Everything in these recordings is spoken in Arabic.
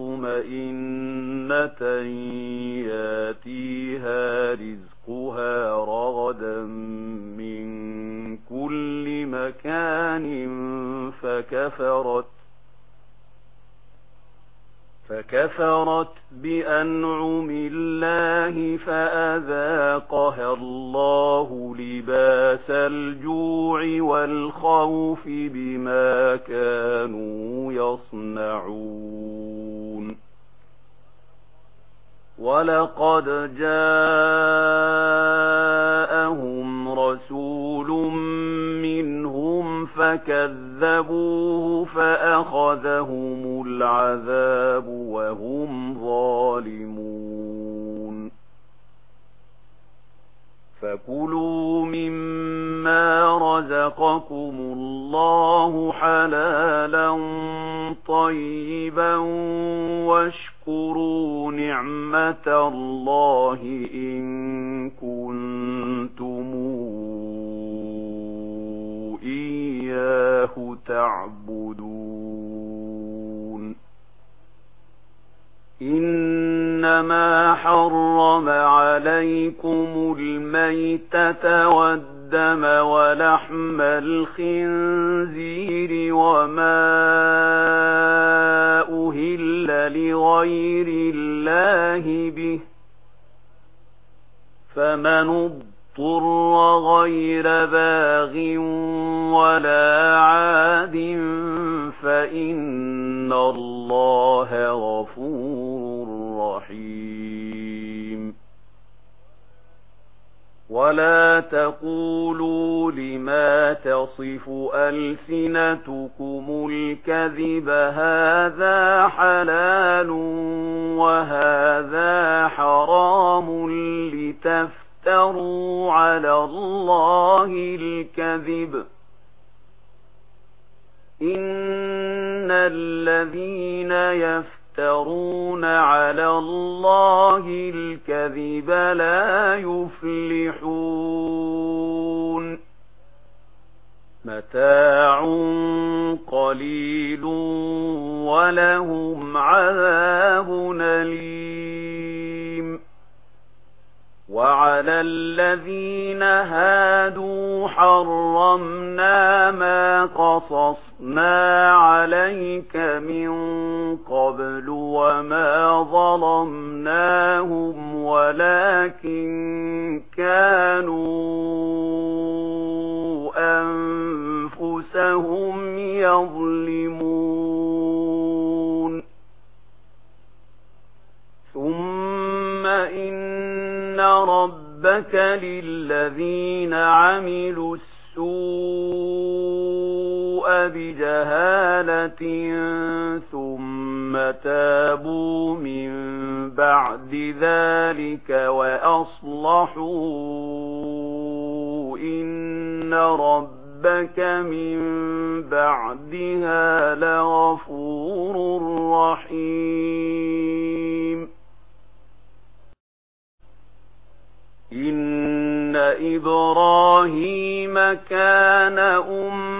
مطمئنة ياتيها رزقها رغدا من كل مكان فكفرت فكفرت بأنعم الله فأذاقها الله لباس الجوع والخوف بما كانوا يصنعون وَلَقَدْ جَاءَهُمْ رَسُولٌ مِّنْهُمْ فَكَذَّبُوهُ فَأَخَذَهُمُ الْعَذَابُ وَهُمْ ظَالِمُونَ فَكُلُوا مِمَّا رَزَقَكُمُ اللَّهُ حَلَالًا طَيِّبًا وَاشْكُرُوا واذكروا نعمة الله إن كنتم إياه تعبدون إنما حرم عليكم الميتة والدم ولحم الخنزير وما أهل لغير الله به فمن اضطر غير باغ ولا عاد فإن الله غفور رحيم ولا تقولوا لما تصف ألسنتكم الكذب هذا حلال وهذا حرام لتفتروا على الله الكذب إن الذين يفتروا يفترون على الله الكذب لا يفلحون. متاع قليل ولهم عذاب نليم وعلى الذين هادوا حرمنا ما قصصنا ما عليك من قبل وما ظلمناهم ولكن كانوا أنفسهم يظلمون. ثم إن ربك للذين عملوا السور جهالة ثم تابوا من بعد ذلك وأصلحوا إن ربك من بعدها لغفور رحيم إن إبراهيم كان أمه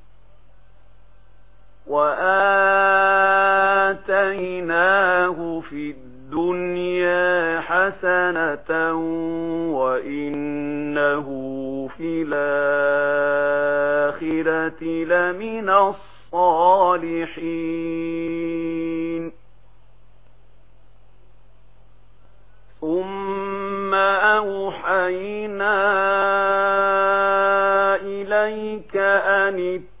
وآتيناه في الدنيا حسنة وإنه في الآخرة لمن الصالحين ثم أوحينا إليك أن اتبعوا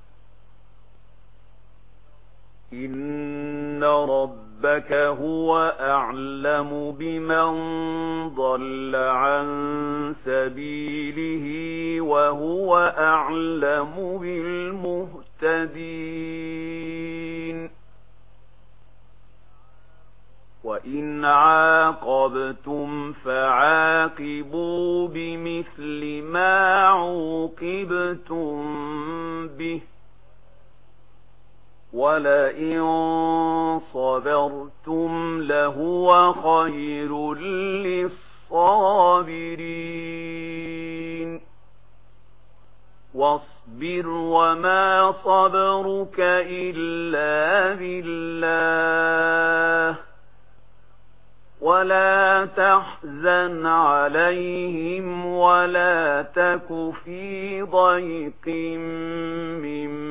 إن ربك هو أعلم بمن ضل عن سبيله وهو أعلم بالمهتدين وإن عاقبتم فعاقبوا بمثل ما عوقبتم وَلَئِن صَبَرْتُمْ لَهُوَ خَيْرٌ لِّلصَّابِرِينَ وَاصْبِرْ وَمَا صَبْرُكَ إِلَّا بِاللَّهِ وَلَا تَحْزَنْ عَلَيْهِمْ وَلَا تَكُ فِي ضَيْقٍ مِّمَّا